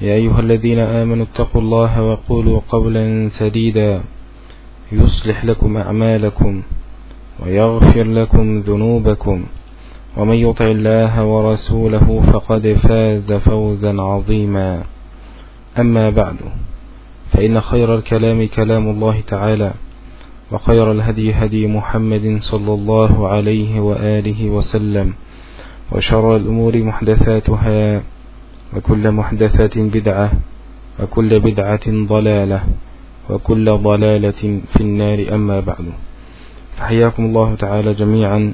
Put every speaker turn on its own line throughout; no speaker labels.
يا أيها الذين آمنوا اتقوا الله وقولوا قولا سديدا يصلح لكم أعمالكم ويغفر لكم ذنوبكم ومن يطع الله ورسوله فقد فاز فوزا عظيما. أما بعد فإن خير الكلام كلام الله تعالى وخير الهدي هدي محمد صلى الله عليه وآله وسلم وشر الأمور محدثاتها وكل محدثة بدعة وكل بدعة ضلالة وكل ضلالة في النار أما بعد. فحياكم الله تعالى جميعا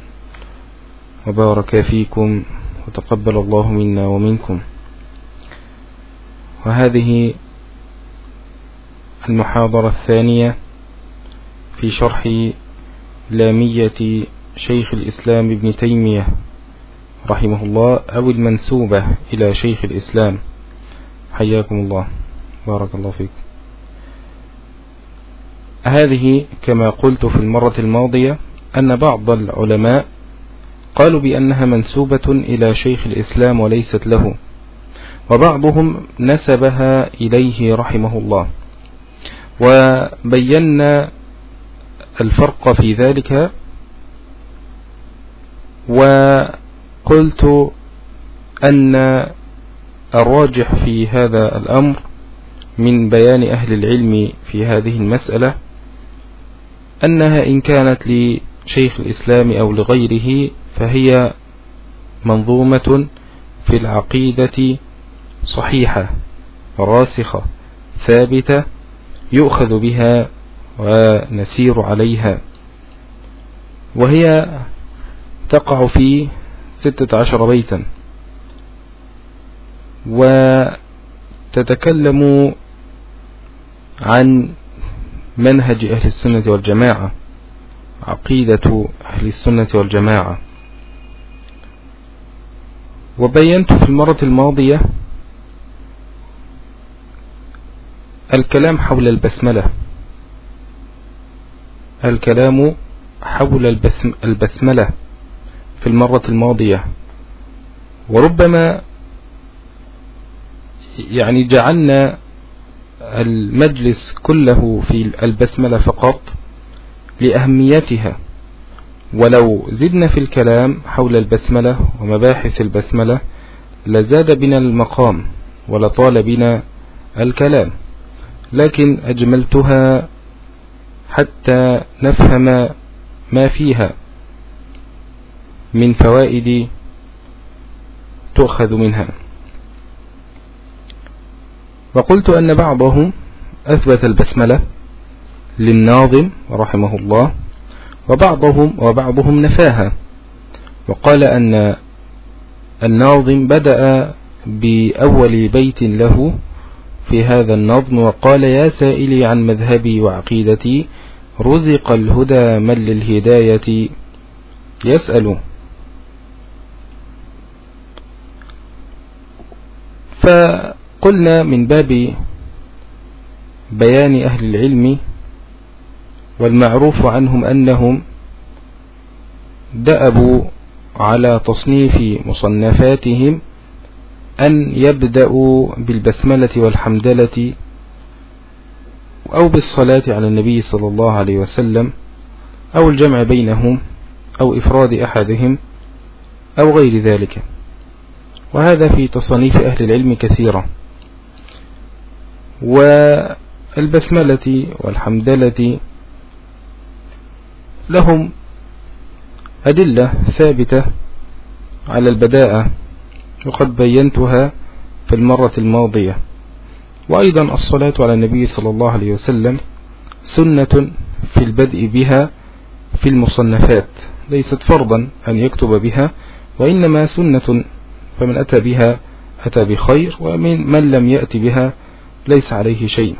وبارك فيكم وتقبل الله منا ومنكم. وهذه المحاضرة الثانية في شرح لامية شيخ الإسلام ابن تيمية. رحمه الله أو المنسوبة إلى شيخ الإسلام. حياكم الله بارك الله فيك. هذه كما قلت في المرة الماضية أن بعض العلماء قالوا بأنها منسوبة إلى شيخ الإسلام وليست له وبعضهم نسبها إليه رحمه الله وبينا الفرق في ذلك وقلت أن الراجح في هذا الأمر من بيان أهل العلم في هذه المسألة أنها إن كانت لشيخ الإسلام أو لغيره فهي منظومة في العقيدة صحيحة راسخة ثابتة يؤخذ بها ونسير عليها وهي تقع في ستة عشر بيتا. وتتكلم عن منهج أهل السنة والجماعة عقيدة أهل السنة والجماعة. وبينت في المرة الماضية الكلام حول البسملة. الكلام حول البسملة. في المرة الماضية. وربما يعني جعلنا المجلس كله في البسملة فقط لأهميتها. ولو زدنا في الكلام حول البسملة ومباحث البسملة لزاد بنا المقام ولطال بنا الكلام. لكن أجملتها حتى نفهم ما فيها. من فوائد تؤخذ منها. وقلت أن بعضهم أثبت البسملة للناظم رحمه الله وبعضهم وبعضهم نفاها. وقال أن الناظم بدأ بأول بيت له في هذا النظم وقال يا سائلي عن مذهبي وعقيدتي رزق الهدى من للهداية يسأل فقلنا من باب بيان أهل العلم والمعروف عنهم أنهم دأبوا على تصنيف مصنفاتهم أن يبدأوا بالبسملة والحمدلة أو بالصلاة على النبي صلى الله عليه وسلم أو الجمع بينهم أو إفراد أحدهم أو غير ذلك. وهذا في تصنيف أهل العلم كثيرا والبسملة والحمدلة لهم أدلة ثابتة على البداءة وقد بينتها في المرة الماضية. وأيضا الصلاة على النبي صلى الله عليه وسلم سنة في البدء بها في المصنفات ليست فرضا أن يكتب بها وإنما سنة فمن أتى بها أتى بخير ومن من لم يأتي بها ليس عليه شيء.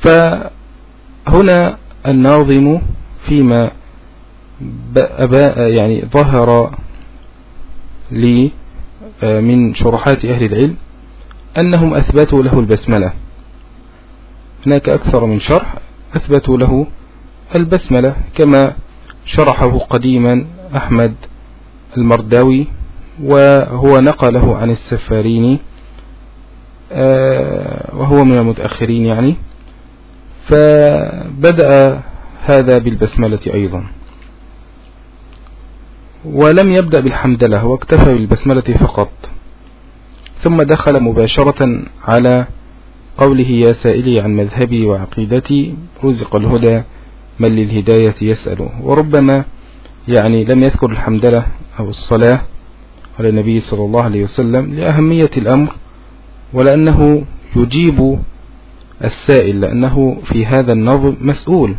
فهنا الناظم فيما يعني ظهر لي آه، من شرحات أهل العلم أنهم أثبتوا له البسملة. هناك أكثر من شرح أثبتوا له البسملة كما شرحه قديما أحمد المرداوي وهو نقله عن السفاريني آه، وهو من المتأخرين يعني. فبدأ هذا بالبسملة أيضا. ولم يبدأ بالحمدلة واكتفى بالبسملة فقط. ثم دخل مباشرة على قوله يا سائلي عن مذهبي وعقيدتي رزق الهدى من للهداية يسأل. وربما يعني لم يذكر الحمدلة أو الصلاة على النبي صلى الله عليه وسلم لأهمية الأمر ولأنه يجيب السائل لأنه في هذا النظم مسؤول.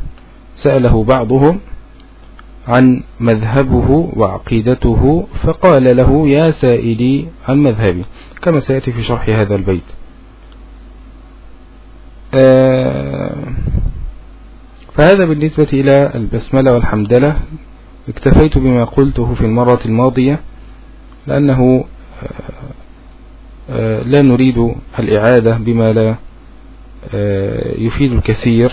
سأله بعضهم عن مذهبه وعقيدته فقال له يا سائلي عن مذهبي. كما سيأتي في شرح هذا البيت. آه، فهذا بالنسبة إلى البسملة والحمدلة اكتفيت بما قلته في المرة الماضية لأنه آه، آه، لا نريد الإعادة بما لا يفيد الكثير.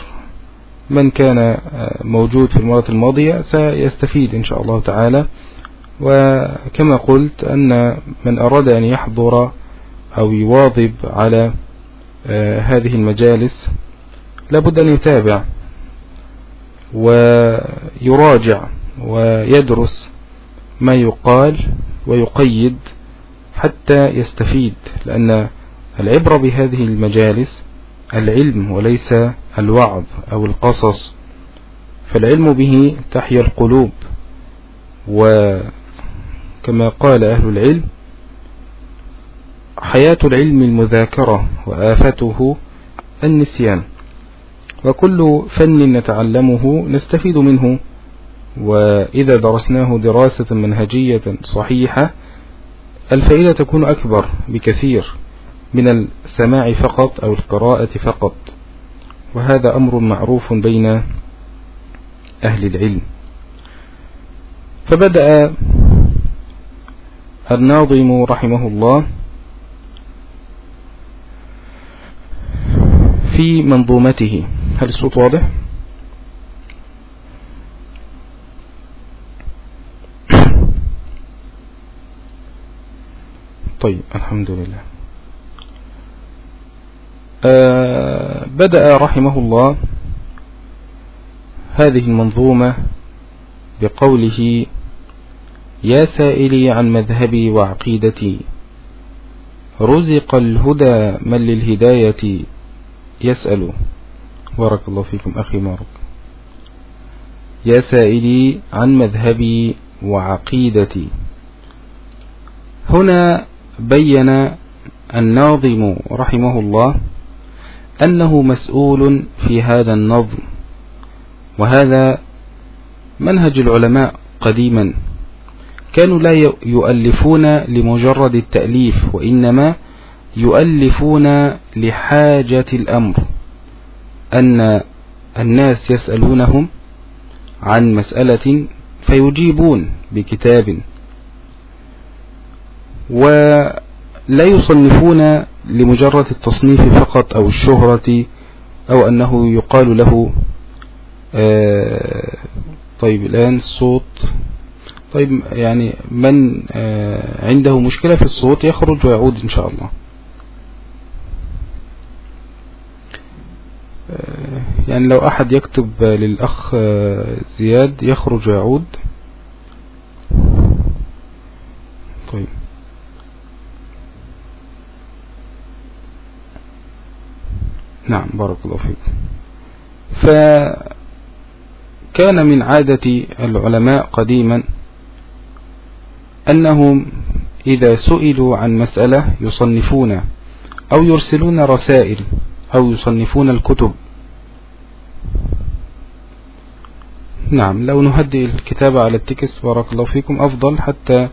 من كان موجود في المرة الماضية سيستفيد إن شاء الله تعالى. وكما قلت أن من أراد أن يحضر أو يواظب على آه، هذه المجالس لابد أن يتابع ويراجع ويدرس ما يقال ويقيد حتى يستفيد لأن العبرة بهذه المجالس العلم وليس الوعظ أو القصص. فالعلم به تحيا القلوب. وكما قال أهل العلم حياة العلم المذاكرة وآفته النسيان. وكل فن نتعلمه نستفيد منه وإذا درسناه دراسة منهجية صحيحة الفائدة تكون أكبر بكثير من السماع فقط أو القراءة فقط. وهذا أمر معروف بين أهل العلم. فبدأ الناظم رحمه الله في منظومته. هل الصوت واضح؟ طيب الحمد لله آه بدأ رحمه الله هذه المنظومة بقوله يا سائلي عن مذهبي وعقيدتي رزق الهدى من للهداية يسأل. بارك الله فيكم أخي مارك. يا سائلي عن مذهبي وعقيدتي هنا بين الناظم رحمه الله أنه مسؤول في هذا النظم وهذا منهج العلماء قديما. كانوا لا يؤلفون لمجرد التأليف وإنما يؤلفون لحاجة الأمر أن الناس يسألونهم عن مسألة فيجيبون بكتاب ولا يصنفون لمجرد التصنيف فقط أو الشهرة أو أنه يقال له آه طيب الآن الصوت طيب يعني من آه عنده مشكلة في الصوت يخرج ويعود إن شاء الله. آه يعني لو أحد يكتب للأخ آه زياد يخرج ويعود. طيب. نعم بارك الله فيك. كان من عادة العلماء قديما أنهم إذا سئلوا عن مسألة يصنفون أو يرسلون رسائل أو يصنفون الكتب. نعم لو نهدي الكتابة على التكست بارك الله فيكم أفضل حتى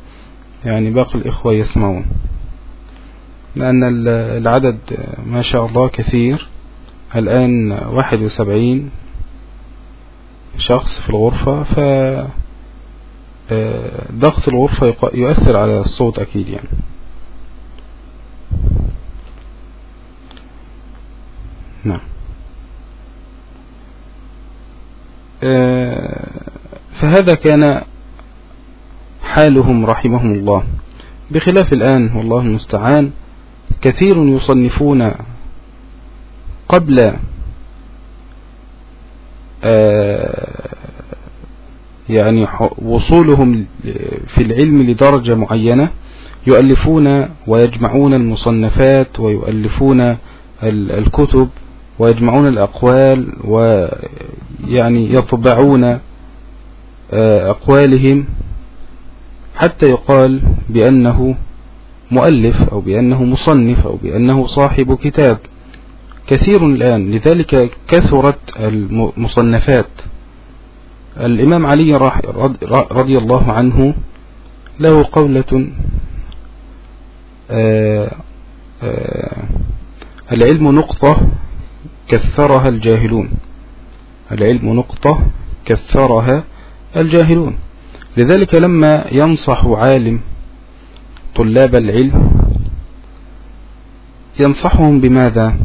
يعني باقي الإخوة يسمعون. لأن العدد ما شاء الله كثير. الآن واحد وسبعين شخص في الغرفة ف آه، ضغط الغرفة يؤثر على الصوت أكيد يعني. نعم. آه، فهذا كان حالهم رحمهم الله. بخلاف الآن والله المستعان كثير يصنفون قبل آه، يعني وصولهم في العلم لدرجة معينة يؤلفون ويجمعون المصنفات ويؤلفون الكتب ويجمعون الأقوال ويعني يطبعون آه، أقوالهم حتى يقال بأنه مؤلف أو بأنه مصنف أو بأنه صاحب كتاب. كثير الآن. لذلك كثرت المصنفات. الإمام علي رضي الله عنه له قولة آه، آه، العلم نقطة كثرها الجاهلون. العلم نقطة كثرها الجاهلون. لذلك لما ينصح عالم طلاب العلم ينصحهم بماذا؟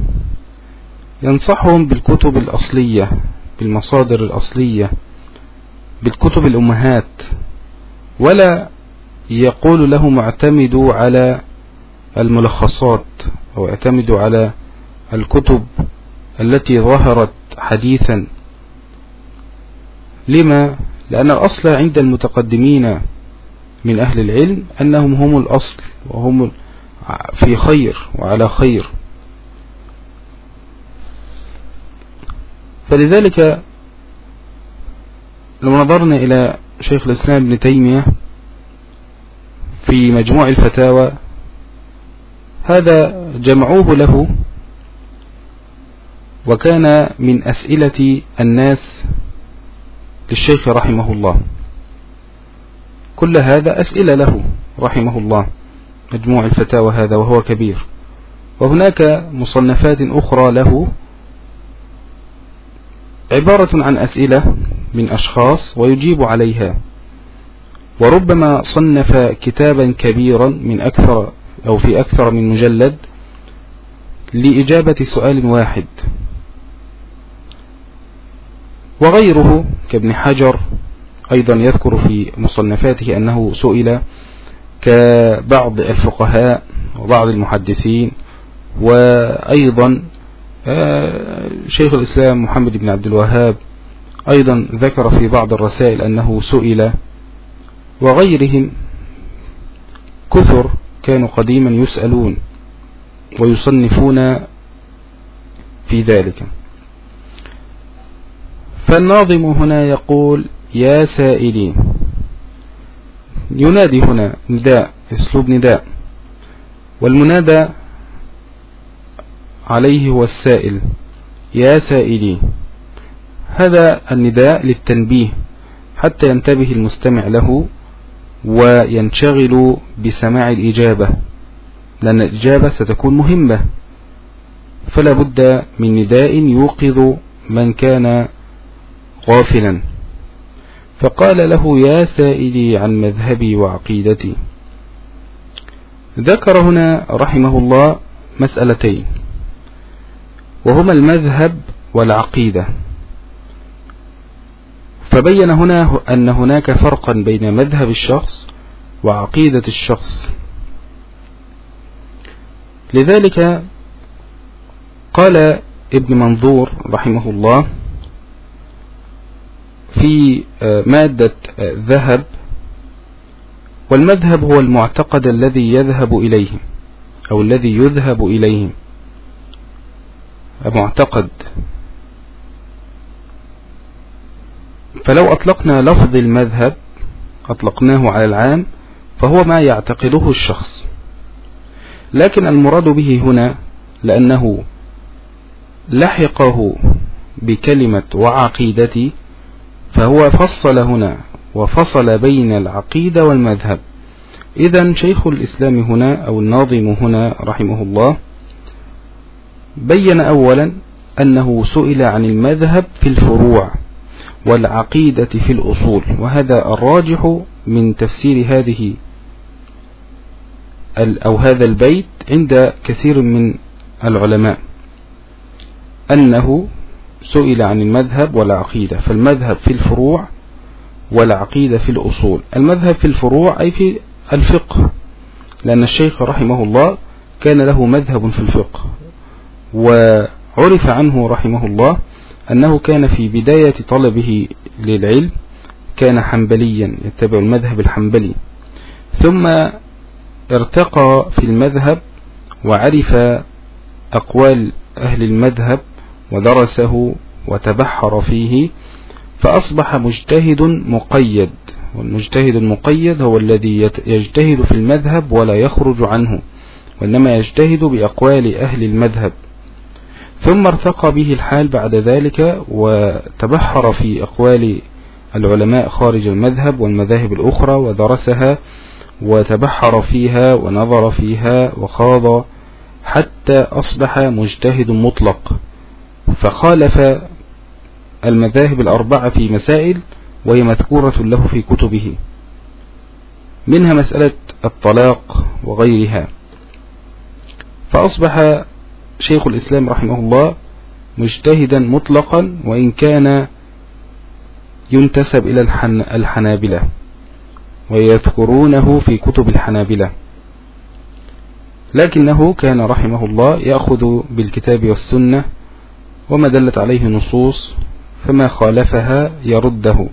ينصحهم بالكتب الأصلية بالمصادر الأصلية بالكتب الأمهات ولا يقول لهم اعتمدوا على الملخصات أو اعتمدوا على الكتب التي ظهرت حديثا. لما؟ لأن الأصل عند المتقدمين من أهل العلم أنهم هم الأصل وهم في خير وعلى خير. فلذلك لو نظرنا إلى شيخ الإسلام ابن تيمية في مجموع الفتاوى هذا جمعوه له وكان من أسئلة الناس للشيخ رحمه الله. كل هذا أسئلة له رحمه الله مجموع الفتاوى هذا وهو كبير. وهناك مصنفات أخرى له عبارة عن أسئلة من أشخاص ويجيب عليها. وربما صنف كتابا كبيرا من أكثر أو في أكثر من مجلد لإجابة سؤال واحد. وغيره كابن حجر أيضا يذكر في مصنفاته أنه سئل كبعض الفقهاء وبعض المحدثين وأيضا شيخ الإسلام محمد بن عبد الوهاب أيضا ذكر في بعض الرسائل أنه سئل وغيرهم كثر كانوا قديما يسألون ويصنفون في ذلك. فالناظم هنا يقول يا سائلين ينادي هنا نداء اسلوب نداء والمنادى عليه هو السائل يا سائلين هذا النداء للتنبيه حتى ينتبه المستمع له وينشغل بسماع الإجابة لأن الإجابة ستكون مهمة. فلا بد من نداء يوقظ من كان غافلا. فقال له يا سائلي عن مذهبي وعقيدتي. ذكر هنا رحمه الله مسألتين. وهما المذهب والعقيدة. فبين هنا أن هناك فرقا بين مذهب الشخص وعقيدة الشخص. لذلك قال ابن منظور رحمه الله في مادة ذهب والمذهب هو المعتقد الذي يذهب إليه أو الذي يذهب إليه معتقد. فلو أطلقنا لفظ المذهب أطلقناه على العام فهو ما يعتقده الشخص. لكن المراد به هنا لأنه لحقه بكلمة وعقيدتي فهو فصل هنا وفصل بين العقيدة والمذهب. إذا شيخ الإسلام هنا أو الناظم هنا رحمه الله بين أولا أنه سئل عن المذهب في الفروع والعقيدة في الأصول وهذا الراجح من تفسير هذه أو هذا البيت عند كثير من العلماء أنه سئل عن المذهب والعقيدة فالمذهب في الفروع والعقيدة في الأصول. المذهب في الفروع أي في الفقه لأن الشيخ رحمه الله كان له مذهب في الفقه. وعرف عنه رحمه الله أنه كان في بداية طلبه للعلم كان حنبليا يتبع المذهب الحنبلي. ثم ارتقى في المذهب وعرف أقوال أهل المذهب ودرسه وتبحر فيه فأصبح مجتهد مقيد. والمجتهد المقيد هو الذي يجتهد في المذهب ولا يخرج عنه وإنما يجتهد بأقوال أهل المذهب. ثم ارتقى به الحال بعد ذلك وتبحر في أقوال العلماء خارج المذهب والمذاهب الأخرى ودرسها وتبحر فيها ونظر فيها وخاض حتى أصبح مجتهد مطلق. فخالف المذاهب الأربعة في مسائل وهي مذكورة له في كتبه. منها مسألة الطلاق وغيرها. فأصبح شيخ الإسلام رحمه الله مجتهدا مطلقا وإن كان ينتسب إلى الحنابلة ويذكرونه في كتب الحنابلة. لكنه كان رحمه الله يأخذ بالكتاب والسنة وما دلت عليه نصوص فما خالفها يرده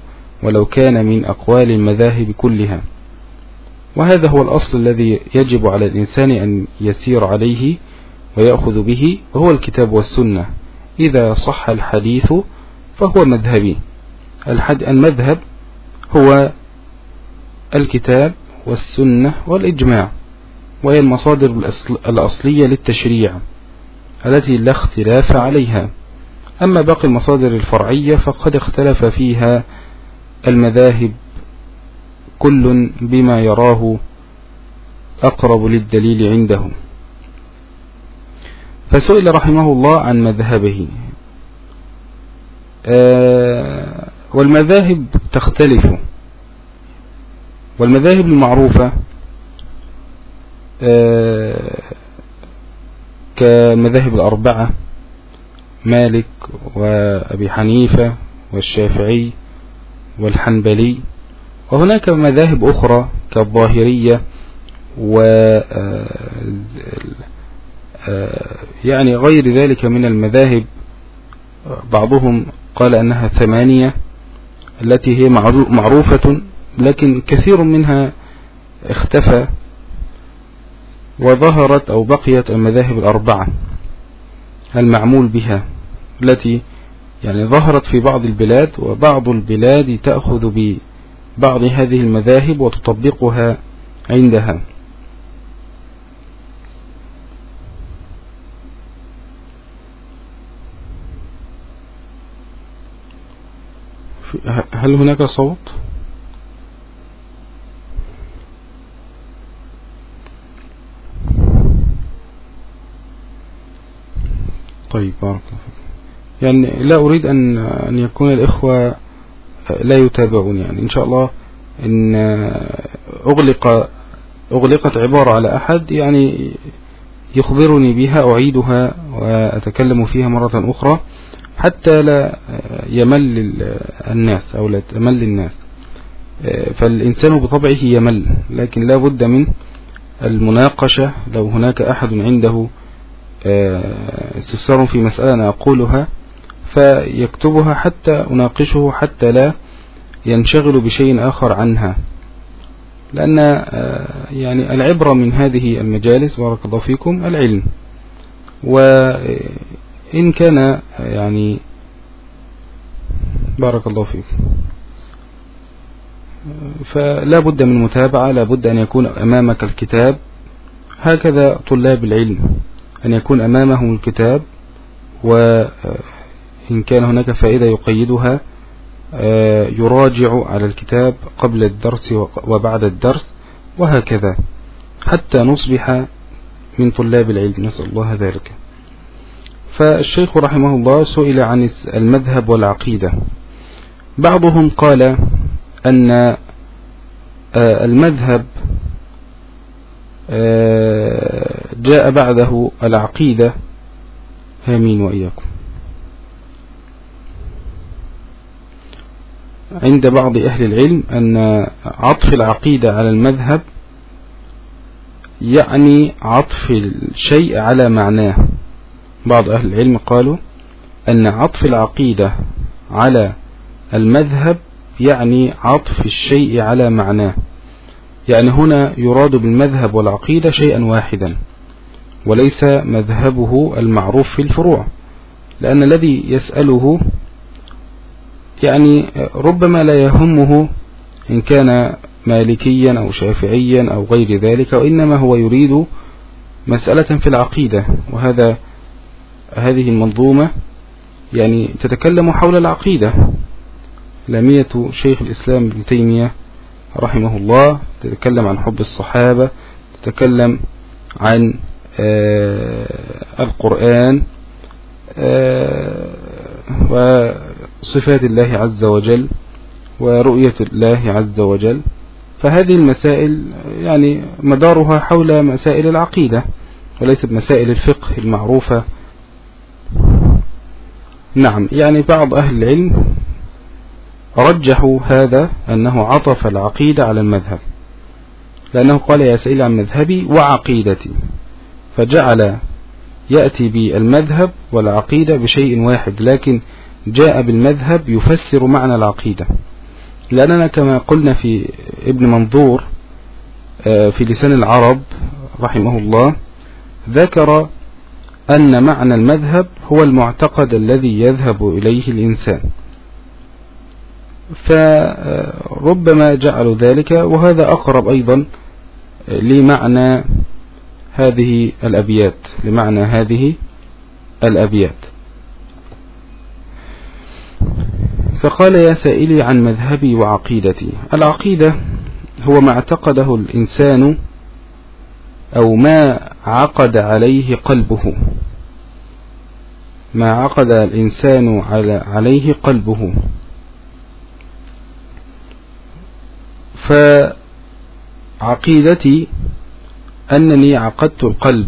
ولو كان من أقوال المذاهب كلها. وهذا هو الأصل الذي يجب على الإنسان أن يسير عليه ويأخذ به وهو الكتاب والسنة. إذا صح الحديث فهو مذهبي. المذهب هو الكتاب والسنة والإجماع وهي المصادر الأصلية للتشريع التي لا اختلاف عليها. أما باقي المصادر الفرعية فقد اختلف فيها المذاهب كل بما يراه أقرب للدليل عنده فسئل رحمه الله عن مذهبه. آه، والمذاهب تختلف. والمذاهب المعروفة آه، كمذاهب الأربعة مالك وأبي حنيفة والشافعي والحنبلي وهناك مذاهب أخرى كالظاهرية و آه، يعني غير ذلك من المذاهب بعضهم قال أنها ثمانية التي هي معروفة لكن كثير منها اختفى وظهرت أو بقيت المذاهب الأربعة المعمول بها التي يعني ظهرت في بعض البلاد وبعض البلاد تأخذ ببعض هذه المذاهب وتطبقها عندها. هل هناك صوت؟ طيب بارك الله يعني لا أريد أن أن يكون الإخوة لا يتابعون يعني إن شاء الله إن أغلق أغلقت عبارة على أحد يعني يخبرني بها أعيدها وأتكلم فيها مرة أخرى. حتى لا يمل الناس أو لا تمل الناس. فالإنسان بطبعه يمل لكن لا بد من المناقشة. لو هناك أحد عنده استفسار في مسألة أنا أقولها فيكتبها حتى أناقشه حتى لا ينشغل بشيء آخر عنها. لأن يعني العبرة من هذه المجالس بارك الله فيكم العلم. وإن كان يعني بارك الله فيك. فلا بد من متابعة لا بد أن يكون أمامك الكتاب. هكذا طلاب العلم أن يكون أمامهم الكتاب وإن كان هناك فائدة يقيدها يراجع على الكتاب قبل الدرس وبعد الدرس وهكذا. حتى نصبح من طلاب العلم. نسأل الله ذلك. فالشيخ رحمه الله سئل عن المذهب والعقيدة. بعضهم قال أن آه، المذهب آه، جاء بعده العقيدة. آمين وإياكم. عند بعض أهل العلم أن عطف العقيدة على المذهب يعني عطف الشيء على معناه. بعض أهل العلم قالوا أن عطف العقيدة على المذهب يعني عطف الشيء على معناه. يعني هنا يراد بالمذهب والعقيدة شيئا واحدا وليس مذهبه المعروف في الفروع لأن الذي يسأله يعني ربما لا يهمه إن كان مالكيا أو شافعيا أو غير ذلك وإنما هو يريد مسألة في العقيدة وهذا هذه المنظومة يعني تتكلم حول العقيدة. لامية شيخ الإسلام ابن تيمية رحمه الله تتكلم عن حب الصحابة تتكلم عن آه القرآن آه وصفات الله عز وجل ورؤية الله عز وجل. فهذه المسائل يعني مدارها حول مسائل العقيدة وليست مسائل الفقه المعروفة نعم. يعني بعض أهل العلم رجحوا هذا أنه عطف العقيدة على المذهب لأنه قال يا سئل عن مذهبي وعقيدتي فجعل يأتي بالمذهب والعقيدة بشيء واحد لكن جاء بالمذهب يفسر معنى العقيدة. لأننا كما قلنا في ابن منظور آه، في لسان العرب رحمه الله ذكر أن معنى المذهب هو المعتقد الذي يذهب إليه الإنسان. فربما جعلوا ذلك وهذا أقرب أيضا لمعنى هذه الأبيات لمعنى هذه الأبيات. فقال يا سائلي عن مذهبي وعقيدتي. العقيدة هو ما اعتقده الإنسان أو ما عقد عليه قلبه. ما عقد الإنسان على عليه قلبه. فعقيدتي أنني عقدت القلب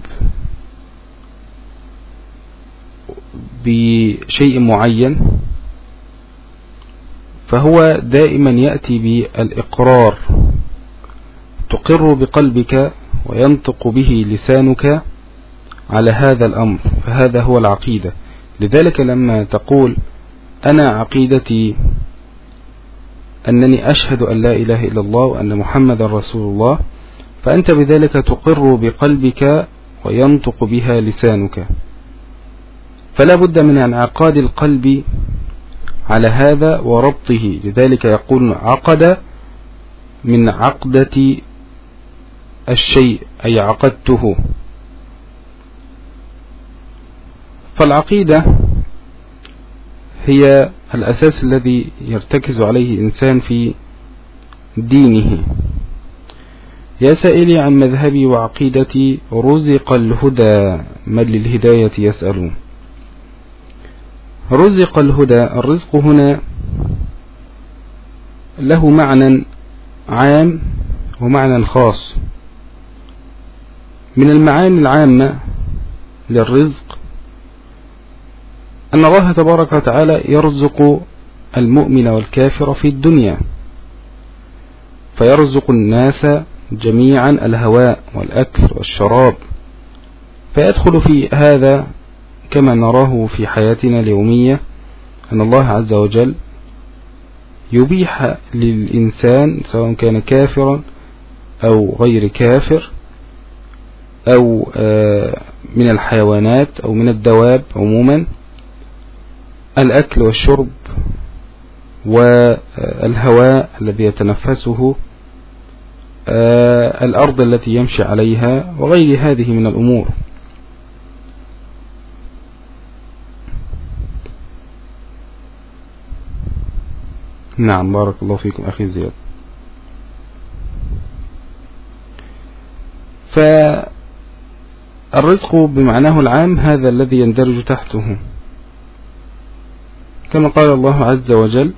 بشيء معين فهو دائما يأتي بالإقرار. تقر بقلبك وينطق به لسانك على هذا الأمر فهذا هو العقيدة. لذلك لما تقول أنا عقيدتي أنني أشهد أن لا إله إلا الله وأن محمد رسول الله فأنت بذلك تقر بقلبك وينطق بها لسانك. فلا بد من انعقاد القلب على هذا وربطه. لذلك يقول عقد من عقدة الشيء أي عقدته. فالعقيدة هي الأساس الذي يرتكز عليه إنسان في دينه. يا سائلي عن مذهبي وعقيدتي رزق الهدى من للهداية يسألون رزق الهدى الرزق هنا له معنى عام ومعنى خاص. من المعاني العامة للرزق أن الله تبارك وتعالى يرزق المؤمن والكافر في الدنيا فيرزق الناس جميعا الهواء والأكل والشراب فيدخل في هذا كما نراه في حياتنا اليومية أن الله عز وجل يبيح للإنسان سواء كان كافرا أو غير كافر أو آه، من الحيوانات أو من الدواب عموما الأكل والشرب
والهواء الذي يتنفسه آه، الأرض التي يمشي عليها وغير هذه من الأمور. نعم بارك الله فيكم أخي زياد. فالرزق بمعناه العام هذا الذي يندرج تحته. كما قال الله عز وجل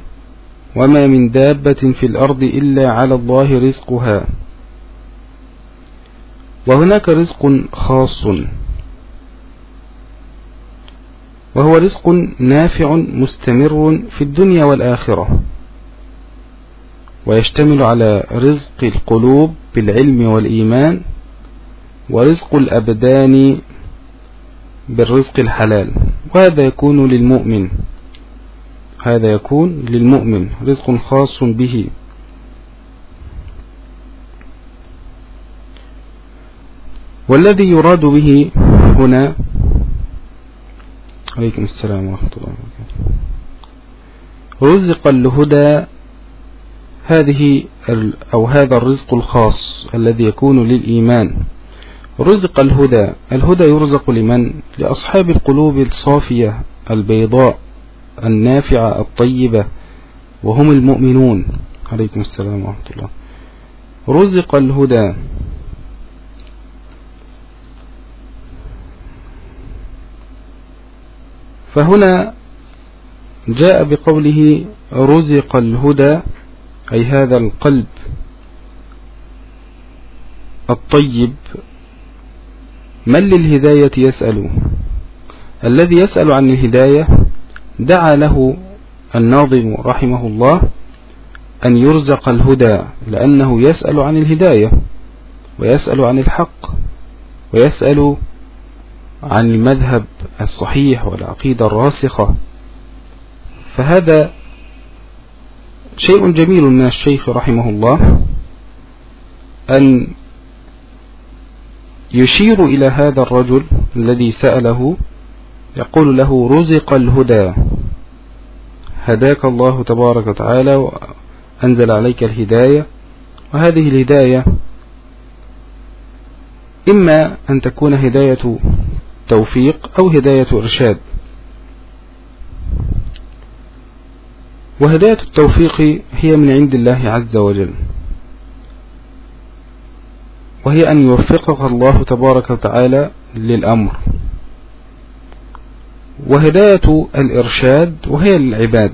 وما من دابة في الأرض إلا على الله رزقها. وهناك رزق خاص وهو رزق نافع مستمر في الدنيا والآخرة ويشتمل على رزق القلوب بالعلم والإيمان ورزق الأبدان بالرزق الحلال. وهذا يكون للمؤمن. هذا يكون للمؤمن. رزق خاص به. والذي يراد به هنا عليكم السلام ورحمة الله وبركاته. رزق الهدى. هذه أو هذا الرزق الخاص الذي يكون للإيمان. رزق الهدى. الهدى يرزق لمن؟ لأصحاب القلوب الصافية البيضاء النافعة الطيبة وهم المؤمنون. عليكم السلام ورحمة الله. رزق الهدى. فهنا جاء بقوله رزق الهدى أي هذا القلب الطيب من للهداية يسأل؟ الذي يسأل عن الهداية دعا له الناظم رحمه الله أن يرزق الهدى لأنه يسأل عن الهداية ويسأل عن الحق ويسأل عن المذهب الصحيح والعقيدة الراسخة. فهذا شيء جميل من الشيخ رحمه الله أن يشير إلى هذا الرجل الذي سأله يقول له رزق الهدى. هداك الله تبارك وتعالى وأنزل عليك الهداية وهذه الهداية إما أن تكون هداية توفيق أو هداية إرشاد. وهداية التوفيق هي من عند الله عز وجل. وهي أن يوفقك الله تبارك وتعالى للأمر. وهداية الإرشاد وهي للعباد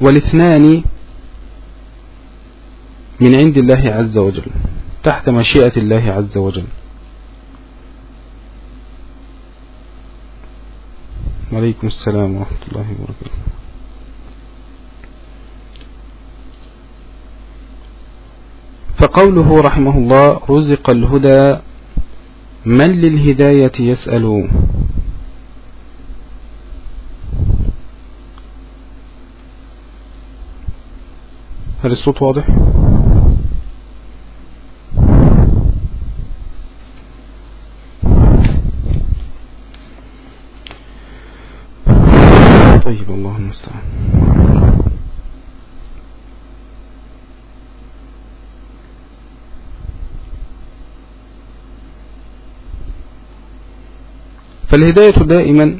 والاثنان من عند الله عز وجل تحت مشيئة الله عز وجل. وعليكم السلام ورحمة الله وبركاته. فقوله رحمه الله رزق الهدى من للهداية يسأل هل الصوت واضح؟ طيب الله المستعان فالهداية دائما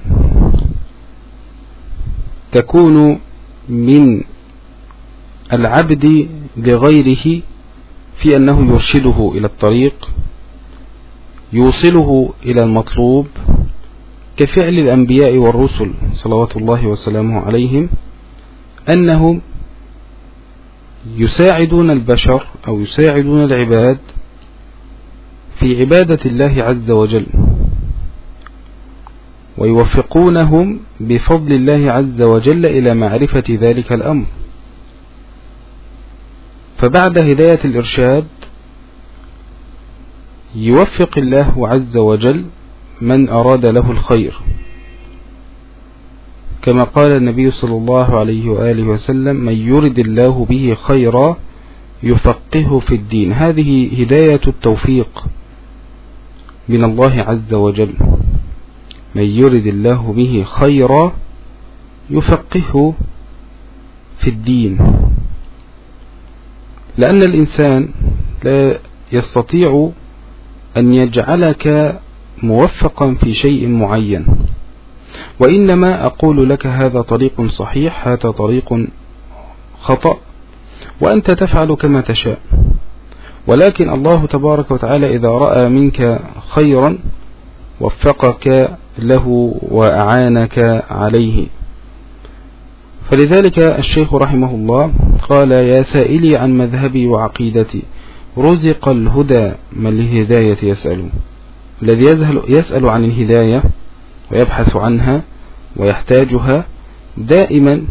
تكون من العبد لغيره في أنه يرشده إلى الطريق يوصله إلى المطلوب كفعل الأنبياء والرسل صلوات الله وسلامه عليهم أنهم يساعدون البشر أو يساعدون العباد في عبادة الله عز وجل. ويوفقونهم بفضل الله عز وجل إلى معرفة ذلك الأمر. فبعد هداية الإرشاد يوفق الله عز وجل من أراد له الخير. كما قال النبي صلى الله عليه وآله وسلم من يرد الله به خيرا يفقهه في الدين. هذه هداية التوفيق من الله عز وجل. من يرد الله به خيرا يفقه في الدين. لأن الإنسان لا يستطيع أن يجعلك موفقا في شيء معين. وإنما أقول لك هذا طريق صحيح هذا طريق خطأ وأنت تفعل كما تشاء. ولكن الله تبارك وتعالى إذا رأى منك خيرا وفقك له وأعانك عليه. فلذلك الشيخ رحمه الله قال يا سائلي عن مذهبي وعقيدتي رزق الهدى من الهداية يسأل. الذي يسأل عن الهداية ويبحث عنها ويحتاجها دائما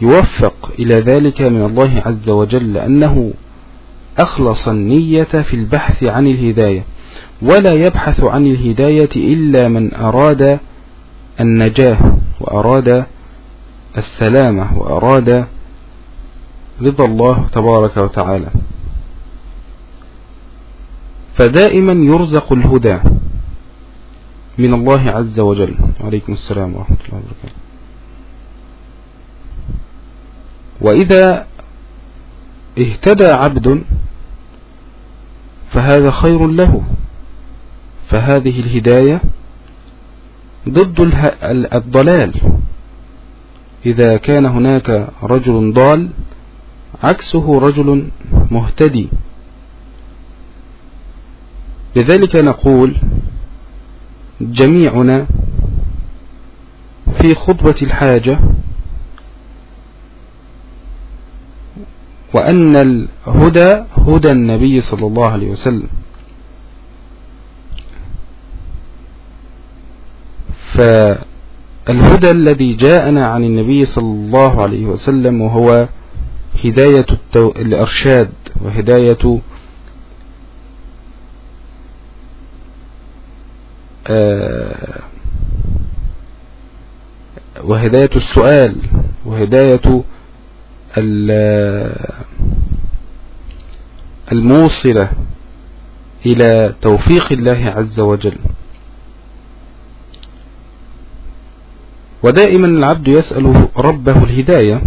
يوفق إلى ذلك من الله عز وجل لأنه أخلص النية في البحث عن الهداية. ولا يبحث عن الهداية إلا من أراد النجاة وأراد السلامة وأراد رضا الله تبارك وتعالى. فدائما يرزق الهدى من الله عز وجل. عليكم السلام ورحمة الله وبركاته. وإذا اهتدى عبد فهذا خير له. فهذه الهداية ضد الضلال. إذا كان هناك رجل ضال عكسه رجل مهتدي. لذلك نقول جميعنا في خطبة الحاجة وأن الهدى هدى النبي صلى الله عليه وسلم. فالهدى الذي جاءنا عن النبي صلى الله عليه وسلم وهو هداية الإرشاد وهداية آه، وهداية السؤال وهداية الموصلة إلى توفيق الله عز وجل. ودائما العبد يسأل ربه الهداية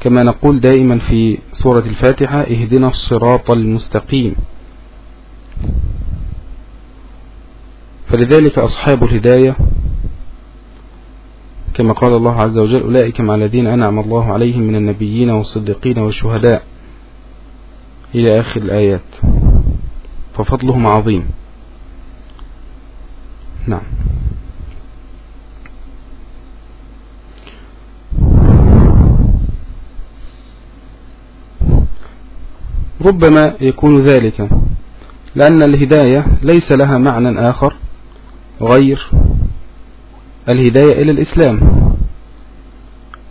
كما نقول دائما في سورة الفاتحة اهدنا الصراط المستقيم. فلذلك أصحاب الهداية كما قال الله عز وجل أولئك مع الذين أنعم الله عليهم من النبيين والصديقين والشهداء إلى آخر الآيات. ففضلهم عظيم. نعم. ربما يكون ذلك لأن الهداية ليس لها معنى آخر غير الهداية إلى الإسلام.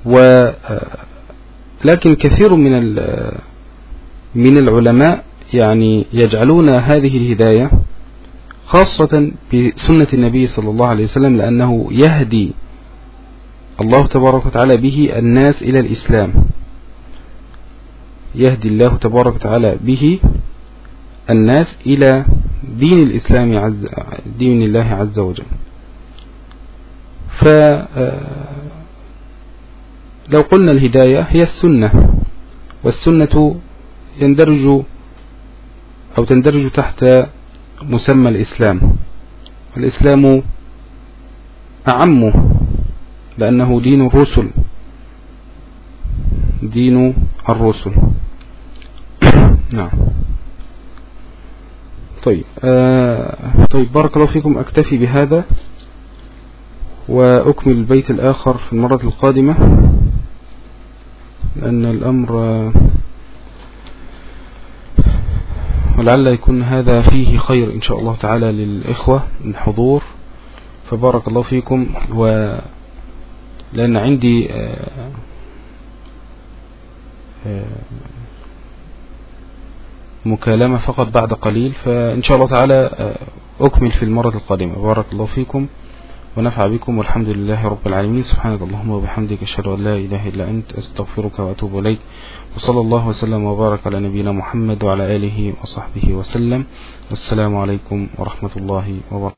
و لكن كثير من من العلماء يعني يجعلون هذه الهداية خاصة بسنة النبي صلى الله عليه وسلم لأنه يهدي الله تبارك وتعالى به الناس إلى الإسلام. يهدي الله تبارك وتعالى به الناس إلى دين الإسلام عز دين الله عز وجل. فلو آه، قلنا الهداية هي السنة والسنة يندرج أو تندرج تحت مسمى الإسلام. الإسلام أعم لأنه دين الرسل دين الرسل. نعم. طيب آه طيب بارك الله فيكم. أكتفي بهذا وأكمل البيت الآخر في المرة القادمة لأن الأمر ولعل يكون هذا فيه خير إن شاء الله تعالى للإخوة الحضور فبارك الله فيكم. و لأن عندي آه، آه، مكالمة فقط بعد قليل فإن شاء الله تعالى آه، أكمل في المرة القادمة. بارك الله فيكم ونفع بكم والحمد لله رب العالمين. سبحانك اللهم وبحمدك أشهد أن لا إله إلا أنت أستغفرك وأتوب إليك. وصلى الله وسلم وبارك على نبينا محمد وعلى آله وصحبه وسلم. والسلام عليكم ورحمة الله وبركاته.